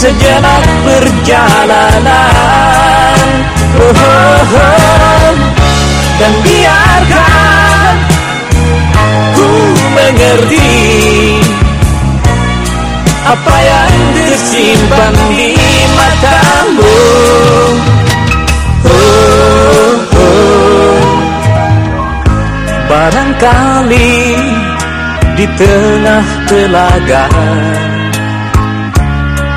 Sejenak perjalanan oh, oh, oh. Dan biarkan ku mengerti Apa yang tersimpan di matamu oh, oh. Barangkali di tengah telaga